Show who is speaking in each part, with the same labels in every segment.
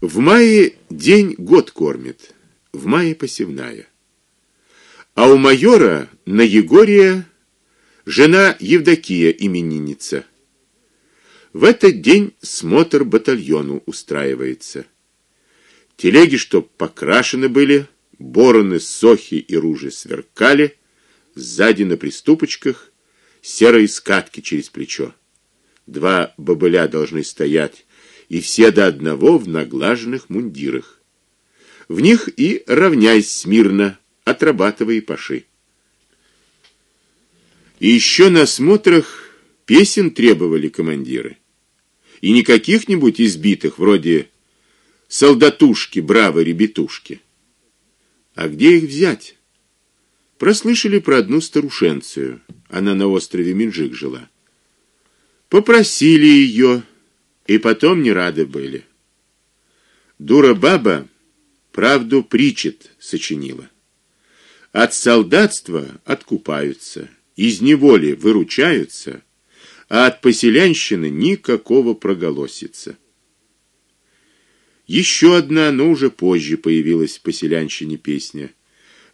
Speaker 1: В мае день год кормит, в мае посевная. А у майора на Егория жена Евдокия именинница. В этот день смотр батальону устраивается. Телеги, чтоб покрашены были, бороны, сохи и ружи сверкали, сзади на приступочках серые скатки через плечо. Два бобыля должны стоять, и все до одного в наглаженных мундирах. В них и равняйсь смирно, отрабатывай паши. И еще на смотрах песен требовали командиры. И не каких-нибудь избитых, вроде солдатушки, браво, ребятушки. А где их взять? Прослышали про одну старушенцию. Она на острове Минжик жила. Попросили ее, и потом не рады были. Дура баба правду причит сочинила. От солдатства откупаются, из неволи выручаются, а от поселянщины никакого проголосица. Еще одна, но уже позже появилась в поселянщине песня.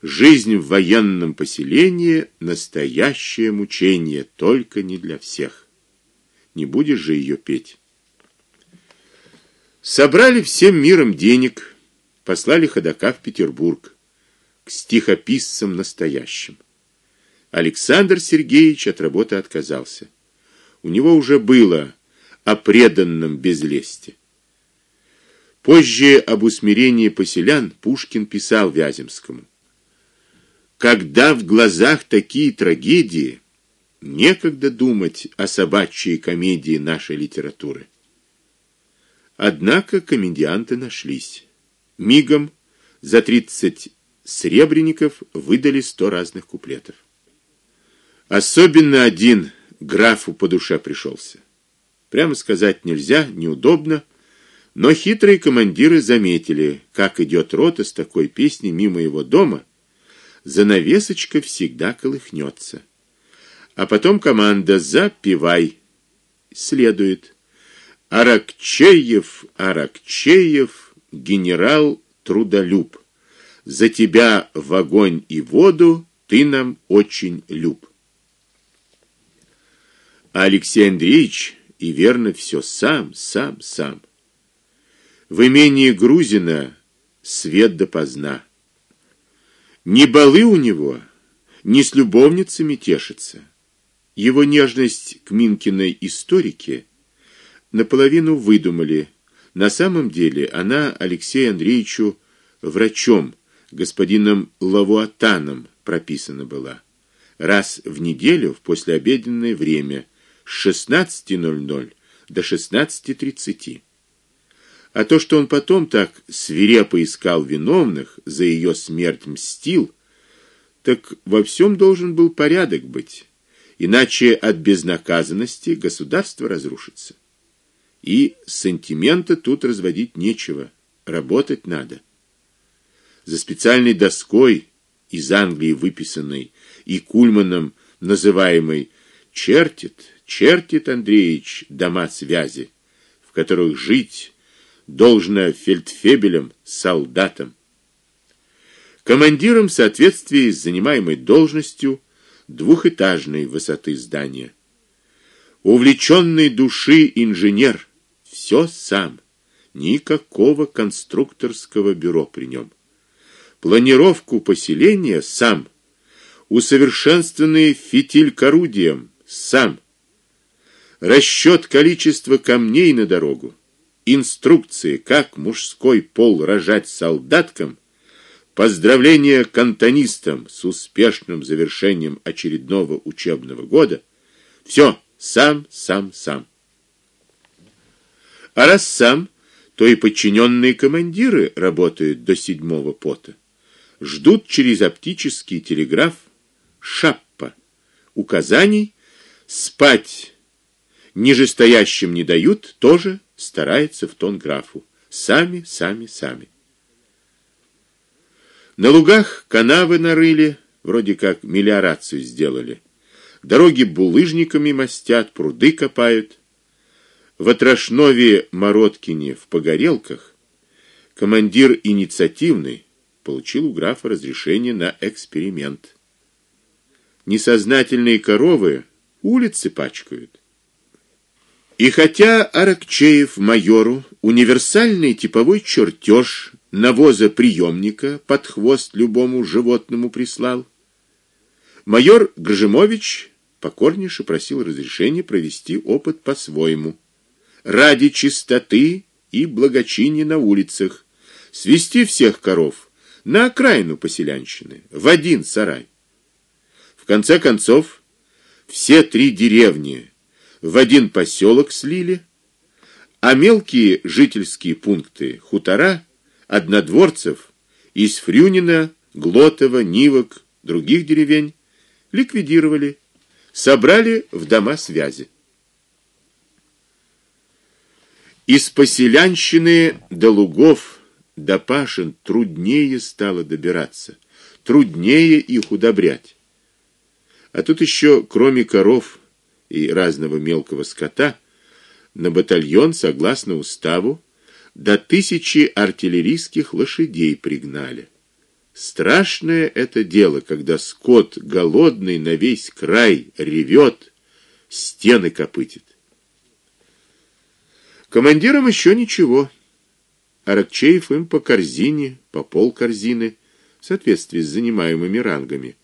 Speaker 1: Жизнь в военном поселении настоящее мучение, только не для всех. Не будешь же ее петь. Собрали всем миром денег, послали ходока в Петербург к стихописцам настоящим. Александр Сергеевич от работы отказался. У него уже было о преданном безлести. Позже об усмирении поселян Пушкин писал Вяземскому: Когда в глазах такие трагедии, некогда думать о собачьей комедии нашей литературы. Однако комедианты нашлись. Мигом за тридцать сребреников выдали сто разных куплетов. Особенно один графу по душе пришелся. Прямо сказать нельзя, неудобно но хитрые командиры заметили, как идет рота с такой песней мимо его дома, занавесочка всегда колыхнется. А потом команда запевай следует. Аракчеев, Аракчеев, генерал трудолюб. За тебя в огонь и воду ты нам очень люб. Алексей Андреевич и верно все сам, сам, сам. В имении Грузина свет допоздна. Ни балы у него, ни с любовницами тешится. Его нежность к Минкиной историке наполовину выдумали. На самом деле она Алексею Андреевичу врачом, господином Лавуатаном прописана была. Раз в неделю в послеобеденное время с 16:00 до 16:30. А то, что он потом так свирепо искал виновных, за ее смерть мстил, так во всем должен был порядок быть. Иначе от безнаказанности государство разрушится. И сантимента тут разводить нечего, работать надо. За специальной доской из Англии выписанной и Кульманом называемой чертит, чертит Андреевич дома связи, в которых жить должно фельдфебелем, солдатам. Командиром в соответствии с занимаемой должностью двухэтажной высоты здания. Увлеченный души инженер все сам, никакого конструкторского бюро при нем. Планировку поселения сам, усовершенствованный фитиль к орудиям сам. Расчет количества камней на дорогу инструкции, как мужской пол рожать солдаткам, поздравления кантонистам с успешным завершением очередного учебного года. все сам, сам, сам. А раз сам, то и подчиненные командиры работают до седьмого пота. Ждут через оптический телеграф шаппа указаний спать нижестоящим не дают, тоже старается в тон графу. Сами, сами, сами. На лугах канавы нарыли, вроде как мелиорацию сделали. Дороги булыжниками мостят, пруды копают. В Отрошнове Мороткине в Погорелках Командир инициативный получил у графа разрешение на эксперимент. Несознательные коровы улицы пачкают. И хотя Аракчеев майору универсальный типовой чертеж навоза приемника под хвост любому животному прислал, майор Гржемович покорнейше просил разрешения провести опыт по-своему, ради чистоты и благочиния на улицах, свести всех коров на окраину поселянщины, в один сарай. В конце концов, все три деревни в один поселок слили, а мелкие жительские пункты, хутора, однодворцев из Фрюнина, Глотова, Нивок, других деревень ликвидировали собрали в дома связи. Из поселянщины до лугов, до пашин труднее стало добираться, труднее их удобрять. А тут еще, кроме коров и разного мелкого скота, на батальон, согласно уставу, до тысячи артиллерийских лошадей пригнали. Страшное это дело, когда скот голодный на весь край ревет, стены копытит. Командирам еще ничего. Аракчеев им по корзине, по пол корзины, в соответствии с занимаемыми рангами,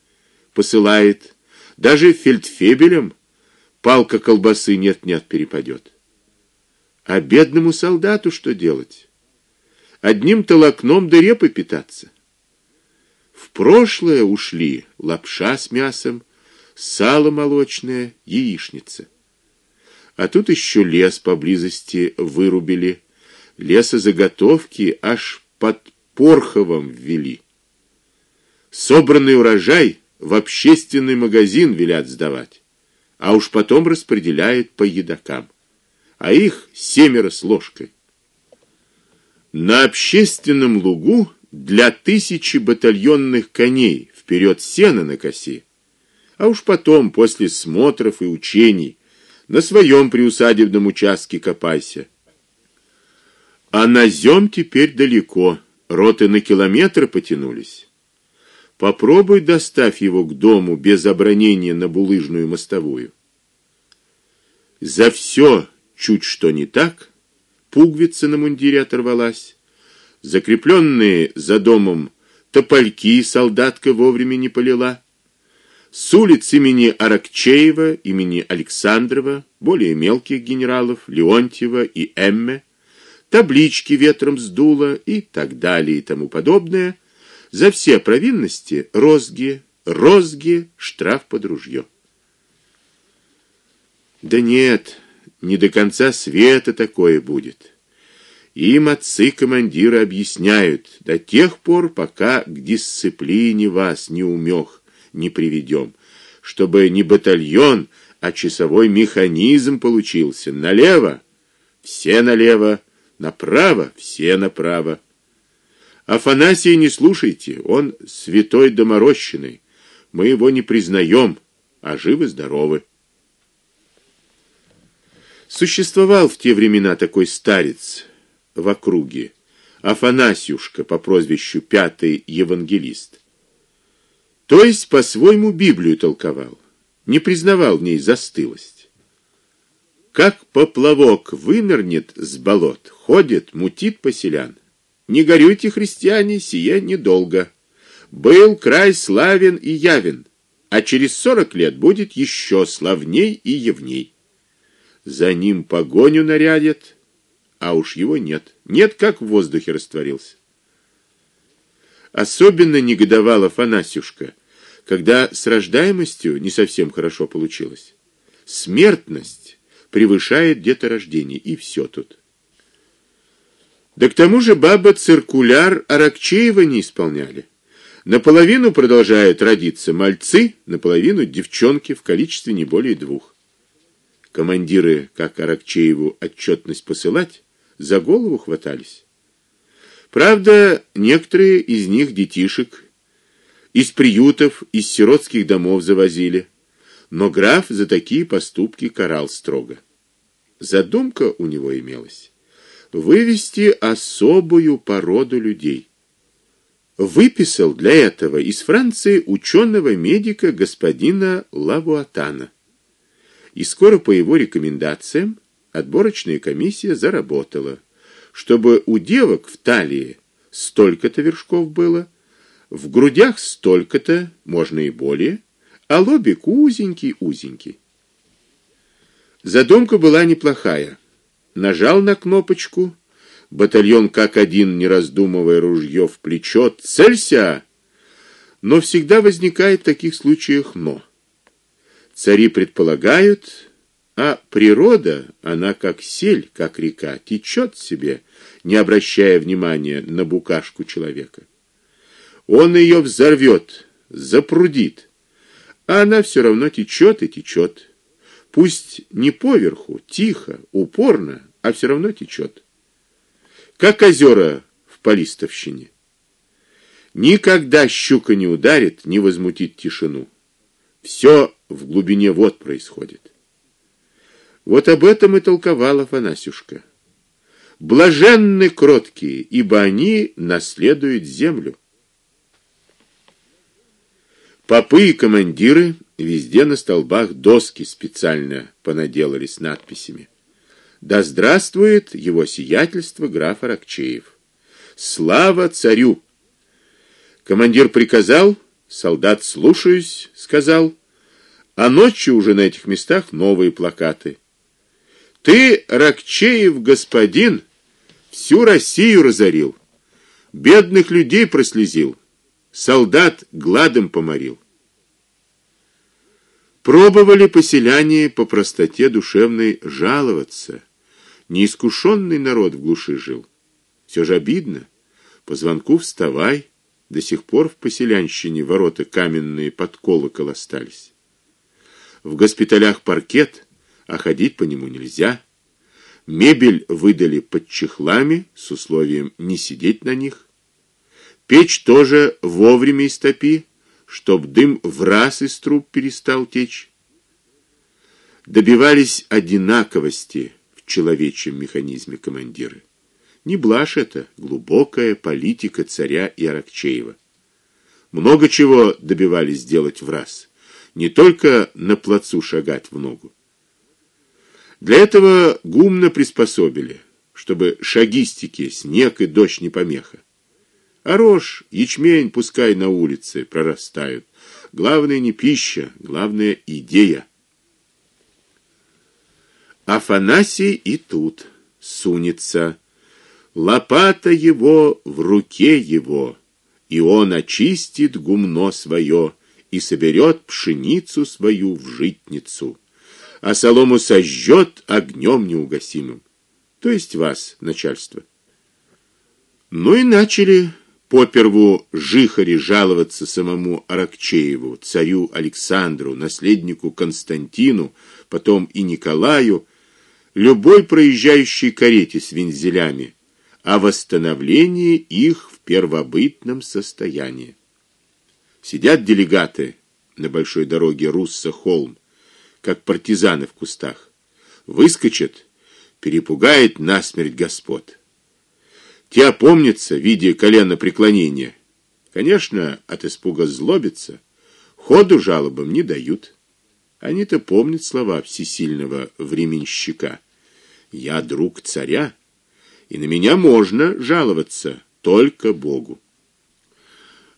Speaker 1: посылает. Даже фельдфебелем палка колбасы нет-нет перепадет. А бедному солдату что делать? Одним толокном да репой питаться. В прошлое ушли лапша с мясом, сало молочное, яичница. А тут еще лес поблизости вырубили, лесозаготовки аж под Порховом ввели. Собранный урожай в общественный магазин велят сдавать, а уж потом распределяют по едокам. А их семеро с ложкой. На общественном лугу для тысячи батальонных коней вперед сена на косе. А уж потом, после смотров и учений, на своем приусадебном участке копайся. А на зем теперь далеко, роты на километры потянулись. Попробуй доставь его к дому без обронения на булыжную мостовую. За все чуть что не так, пуговица на мундире оторвалась закрепленные за домом топольки солдатка вовремя не полила. С улиц имени Аракчеева, имени Александрова, более мелких генералов Леонтьева и Эмме, таблички ветром сдуло и так далее и тому подобное. За все провинности розги, розги, штраф под ружье. Да нет, не до конца света такое будет. Им отцы-командиры объясняют до тех пор, пока к дисциплине вас не умёх, не приведём, чтобы не батальон, а часовой механизм получился. Налево все налево, направо все направо. Афанасия не слушайте, он святой доморощенный. Мы его не признаем, а живы здоровы. Существовал в те времена такой старец в округе, Афанасьюшка по прозвищу Пятый евангелист. То есть по-своему Библию толковал, не признавал в ней застылость. Как поплавок вынырнет с болот, ходит, мутит поселян. Не горюйте, христиане, сие недолго. Был край славен и явен, а через сорок лет будет еще славней и явней. За ним погоню нарядят, а уж его нет. Нет, как в воздухе растворился. Особенно негодовала Фанасюшка, когда с рождаемостью не совсем хорошо получилось. Смертность превышает деторождение, и все тут. Да к тому же баба циркуляр Аракчеева не исполняли. Наполовину продолжают родиться мальцы, наполовину девчонки в количестве не более двух. Командиры, как Аракчееву отчетность посылать, за голову хватались. Правда, некоторые из них детишек из приютов, из сиротских домов завозили, но граф за такие поступки карал строго. Задумка у него имелась вывести особую породу людей. Выписал для этого из Франции ученого-медика господина Лавуатана. И скоро по его рекомендациям отборочная комиссия заработала, чтобы у девок в талии столько-то вершков было, в грудях столько-то, можно и более, а лобик узенький-узенький. Задумка была неплохая. Нажал на кнопочку, батальон как один, не раздумывая, ружье в плечо, целься. Но всегда возникает в таких случаях но. Цари предполагают, а природа, она как сель, как река, течет себе, не обращая внимания на букашку человека. Он ее взорвет, запрудит, а она все равно течет и течет. Пусть не поверху, тихо, упорно, а все равно течет. Как озера в Полистовщине. Никогда щука не ударит, не возмутит тишину. Все в глубине вод происходит. Вот об этом и толковала Фанасюшка. Блаженны кроткие, ибо они наследуют землю. Попы и командиры везде на столбах доски специально понаделали с надписями. Да здравствует его сиятельство граф Аракчеев. Слава царю. Командир приказал, солдат слушаюсь, сказал. А ночью уже на этих местах новые плакаты. Ты, Ракчеев господин, всю Россию разорил, бедных людей прослезил, солдат гладом поморил. Пробовали поселяне по простоте душевной жаловаться. Неискушенный народ в глуши жил. Все же обидно. По звонку вставай. До сих пор в поселянщине ворота каменные под колокол остались. В госпиталях паркет, а ходить по нему нельзя. Мебель выдали под чехлами с условием не сидеть на них. Печь тоже вовремя истопи, чтоб дым в раз из труб перестал течь. Добивались одинаковости человечьем механизме командиры. Не блажь это, глубокая политика царя и Аракчеева. Много чего добивались сделать в раз, не только на плацу шагать в ногу. Для этого гумно приспособили, чтобы шагистики снег и дождь не помеха. А рожь, ячмень пускай на улице прорастают. Главное не пища, главное идея. Афанасий и тут сунется. Лопата его в руке его, и он очистит гумно свое и соберет пшеницу свою в житницу, а солому сожжет огнем неугасимым. То есть вас, начальство. Ну и начали поперву жихари жаловаться самому Аракчееву, царю Александру, наследнику Константину, потом и Николаю, любой проезжающей карете с вензелями о восстановлении их в первобытном состоянии. Сидят делегаты на большой дороге Русса-Холм, как партизаны в кустах. Выскочат, перепугает насмерть господ. Те опомнятся, видя колено преклонения. Конечно, от испуга злобятся, ходу жалобам не дают. Они-то помнят слова всесильного временщика. Я друг царя, и на меня можно жаловаться только Богу.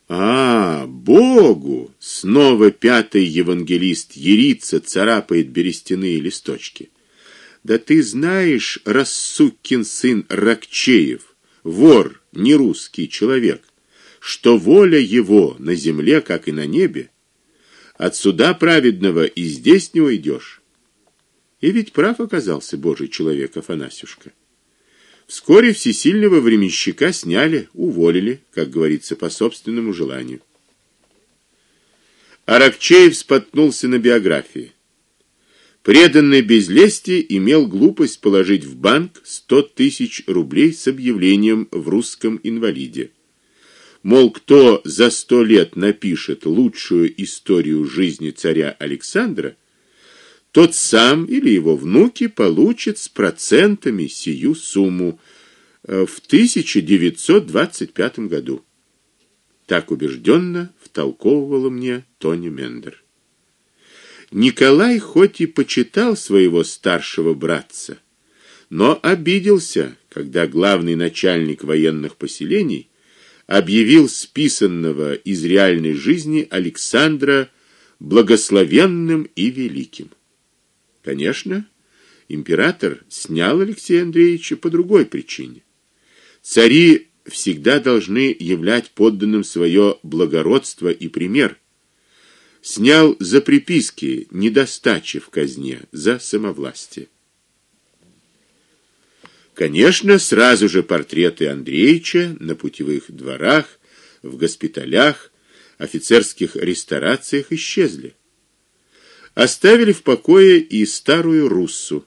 Speaker 1: А, Богу! Снова пятый евангелист Ерица царапает берестяные листочки. Да ты знаешь, рассукин сын Ракчеев, вор, не русский человек, что воля его на земле, как и на небе, от суда праведного и здесь не уйдешь. И ведь прав оказался Божий человек Афанасюшка. Вскоре всесильного временщика сняли, уволили, как говорится, по собственному желанию. Аракчеев споткнулся на биографии. Преданный без лести имел глупость положить в банк сто тысяч рублей с объявлением в русском инвалиде. Мол, кто за сто лет напишет лучшую историю жизни царя Александра, тот сам или его внуки получат с процентами сию сумму, э, в 1925 году. Так убежденно втолковывала мне Тони Мендер. Николай хоть и почитал своего старшего братца, но обиделся, когда главный начальник военных поселений объявил списанного из реальной жизни Александра благословенным и великим. Конечно, император снял Алексея Андреевича по другой причине. Цари всегда должны являть подданным свое благородство и пример. Снял за приписки, недостачи в казне, за самовластие. Конечно, сразу же портреты Андреевича на путевых дворах, в госпиталях, офицерских ресторациях исчезли. Оставили в покое и старую руссу.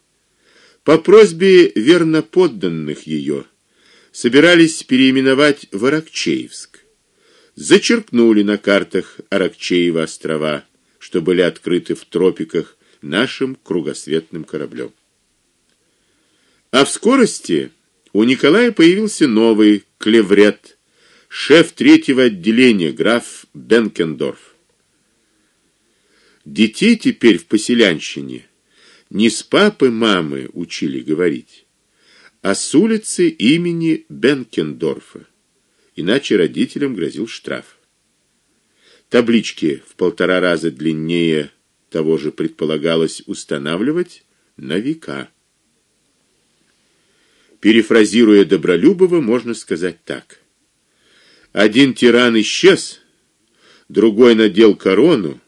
Speaker 1: По просьбе верноподданных ее собирались переименовать в Аракчеевск. Зачеркнули на картах Аракчеева острова, что были открыты в тропиках нашим кругосветным кораблем. А в скорости у Николая появился новый клеврет, шеф третьего отделения граф Бенкендорф. Детей теперь в поселянщине не с папы, мамы учили говорить, а с улицы имени Бенкендорфа. Иначе родителям грозил штраф. Таблички в полтора раза длиннее того же предполагалось устанавливать на века. Перефразируя Добролюбова, можно сказать так: один тиран исчез, другой надел корону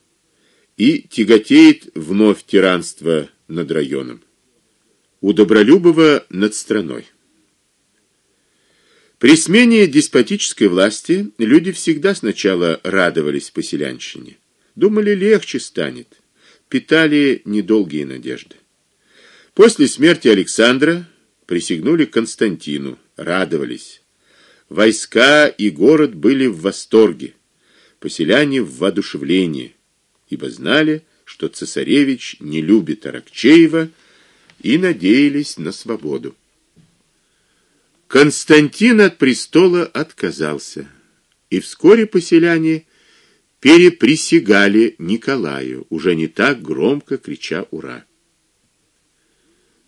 Speaker 1: и тяготеет вновь тиранство над районом у Добролюбова над страной. При смене деспотической власти люди всегда сначала радовались поселянщине, думали, легче станет, питали недолгие надежды. После смерти Александра присягнули Константину, радовались. Войска и город были в восторге, поселяне в воодушевлении, ибо знали, что цесаревич не любит Аракчеева и надеялись на свободу. Константин от престола отказался, и вскоре поселяне переприсягали Николаю, уже не так громко крича ура.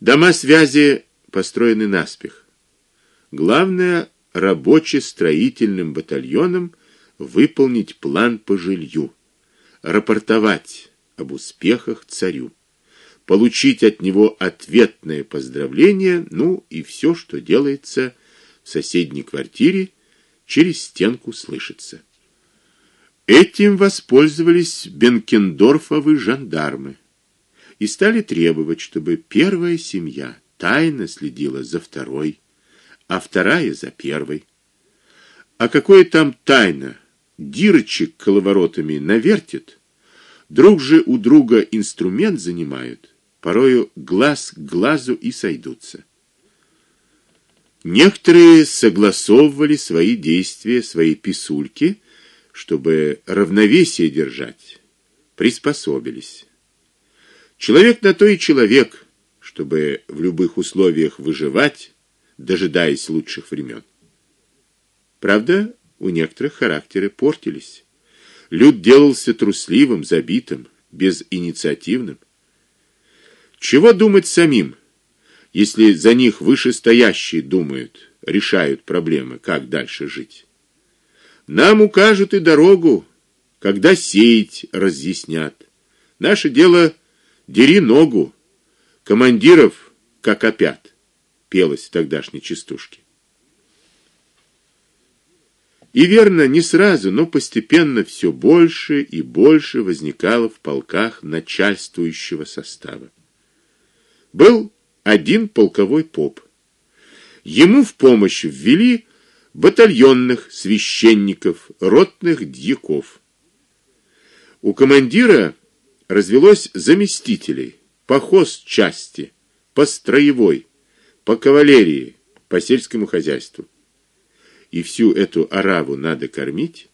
Speaker 1: Дома связи построены наспех. Главное рабоче-строительным батальонам выполнить план по жилью, рапортовать об успехах царю получить от него ответное поздравление, ну и все, что делается в соседней квартире, через стенку слышится. Этим воспользовались Бенкендорфовы жандармы и стали требовать, чтобы первая семья тайно следила за второй, а вторая за первой. А какое там тайна? Дирочек коловоротами навертит, друг же у друга инструмент занимают порою глаз к глазу и сойдутся. Некоторые согласовывали свои действия, свои писульки, чтобы равновесие держать, приспособились. Человек на то и человек, чтобы в любых условиях выживать, дожидаясь лучших времен. Правда, у некоторых характеры портились. Люд делался трусливым, забитым, безинициативным. Чего думать самим, если за них вышестоящие думают, решают проблемы, как дальше жить? Нам укажут и дорогу, когда сеять разъяснят. Наше дело дери ногу, командиров как опят, пелось в тогдашней частушке. И верно, не сразу, но постепенно все больше и больше возникало в полках начальствующего состава был один полковой поп. Ему в помощь ввели батальонных священников, ротных дьяков. У командира развелось заместителей по части, по строевой, по кавалерии, по сельскому хозяйству. И всю эту ораву надо кормить.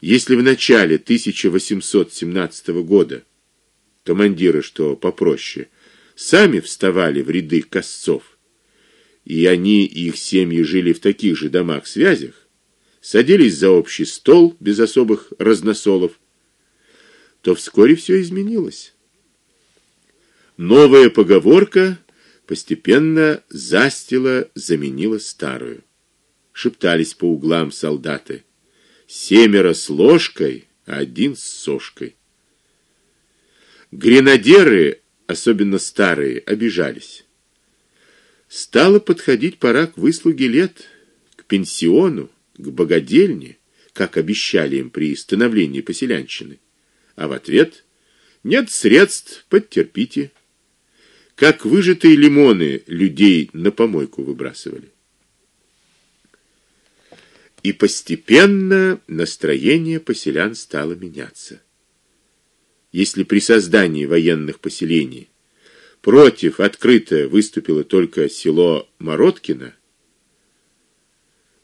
Speaker 1: Если в начале 1817 года командиры, что попроще, сами вставали в ряды косцов, и они и их семьи жили в таких же домах-связях, садились за общий стол без особых разносолов, то вскоре все изменилось. Новая поговорка постепенно застила, заменила старую. Шептались по углам солдаты: семеро с ложкой, а один с сошкой. Гренадеры, особенно старые, обижались. Стало подходить пора к выслуге лет, к пенсиону, к богадельне, как обещали им при становлении поселянщины. А в ответ: нет средств, подтерпите. Как выжатые лимоны людей на помойку выбрасывали. И постепенно настроение поселян стало меняться. Если при создании военных поселений против открыто выступило только село Мороткино,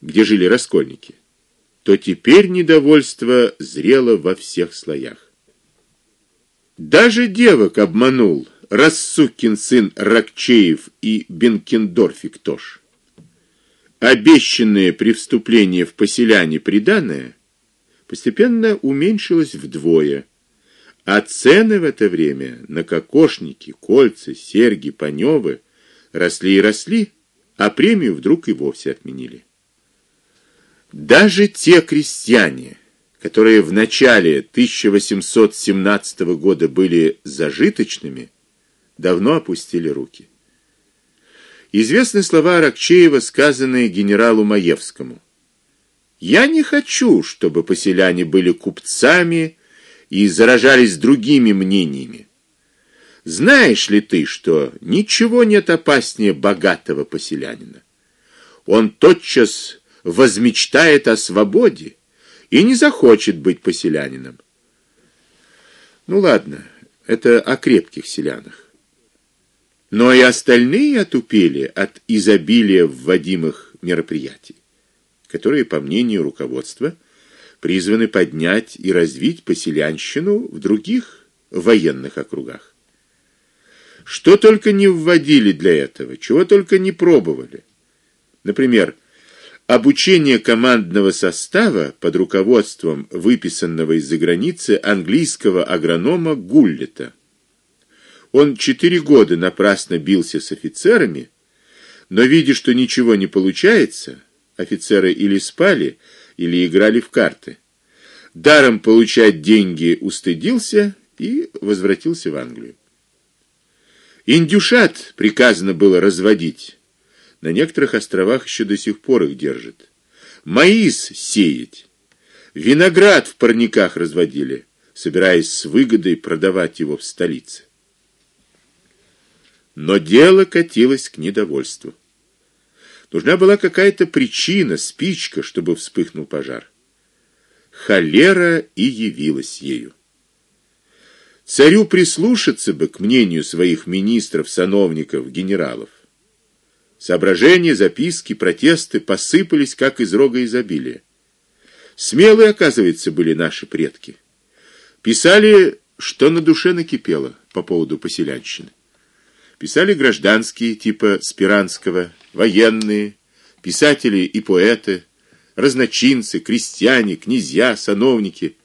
Speaker 1: где жили раскольники, то теперь недовольство зрело во всех слоях. Даже девок обманул рассукин сын Ракчеев и Бенкендорфик тоже обещанное при вступлении в поселяне приданое постепенно уменьшилось вдвое, а цены в это время на кокошники, кольца, серьги, панёвы росли и росли, а премию вдруг и вовсе отменили. Даже те крестьяне, которые в начале 1817 года были зажиточными, давно опустили руки. Известны слова Аракчеева, сказанные генералу Маевскому. Я не хочу, чтобы поселяне были купцами и заражались другими мнениями. Знаешь ли ты, что ничего нет опаснее богатого поселянина? Он тотчас возмечтает о свободе и не захочет быть поселянином. Ну ладно, это о крепких селянах. Но и остальные отупели от изобилия вводимых мероприятий, которые, по мнению руководства, призваны поднять и развить поселянщину в других военных округах. Что только не вводили для этого, чего только не пробовали. Например, обучение командного состава под руководством выписанного из-за границы английского агронома Гуллета. Он четыре года напрасно бился с офицерами, но видя, что ничего не получается, офицеры или спали, или играли в карты. Даром получать деньги устыдился и возвратился в Англию. Индюшат приказано было разводить. На некоторых островах еще до сих пор их держат. Маис сеять. Виноград в парниках разводили, собираясь с выгодой продавать его в столице. Но дело катилось к недовольству. Нужна была какая-то причина, спичка, чтобы вспыхнул пожар. Холера и явилась ею. Царю прислушаться бы к мнению своих министров, сановников, генералов. Соображения, записки, протесты посыпались как из рога изобилия. Смелые, оказывается, были наши предки. Писали, что на душе накипело по поводу поселянщины. Писали гражданские, типа Спиранского, военные, писатели и поэты, разночинцы, крестьяне, князья, сановники.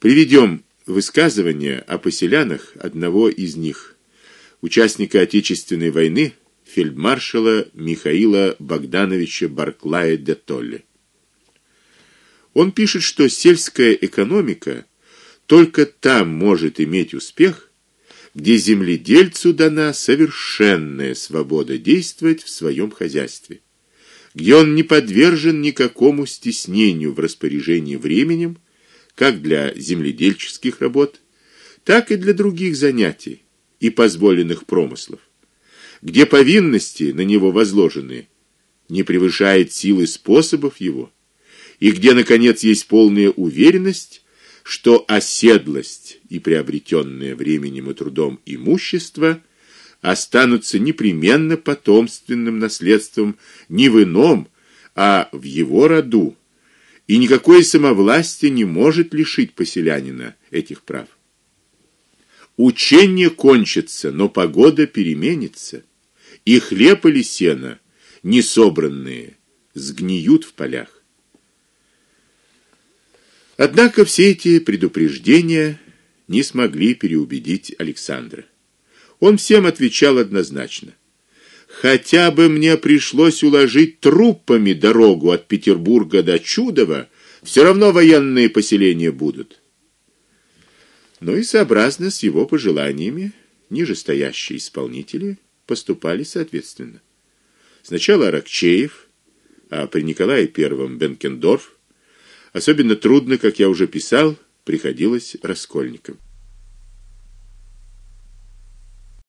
Speaker 1: Приведем высказывание о поселянах одного из них, участника Отечественной войны, фельдмаршала Михаила Богдановича Барклая де Толле. Он пишет, что сельская экономика только там может иметь успех, где земледельцу дана совершенная свобода действовать в своем хозяйстве, где он не подвержен никакому стеснению в распоряжении временем, как для земледельческих работ, так и для других занятий и позволенных промыслов, где повинности на него возложены не превышают силы способов его, и где наконец есть полная уверенность что оседлость и приобретенное временем и трудом имущество останутся непременно потомственным наследством не в ином, а в его роду, и никакое самовластие не может лишить поселянина этих прав. Учение кончится, но погода переменится, и хлеб или сено, не собранные, сгниют в полях. Однако все эти предупреждения не смогли переубедить Александра. Он всем отвечал однозначно: хотя бы мне пришлось уложить трупами дорогу от Петербурга до Чудова, все равно военные поселения будут. Но и сообразно с его пожеланиями нижестоящие исполнители поступали соответственно. Сначала Аракчеев, а при Николае I Бенкендорф. Особенно трудно, как я уже писал, приходилось Раскольникам.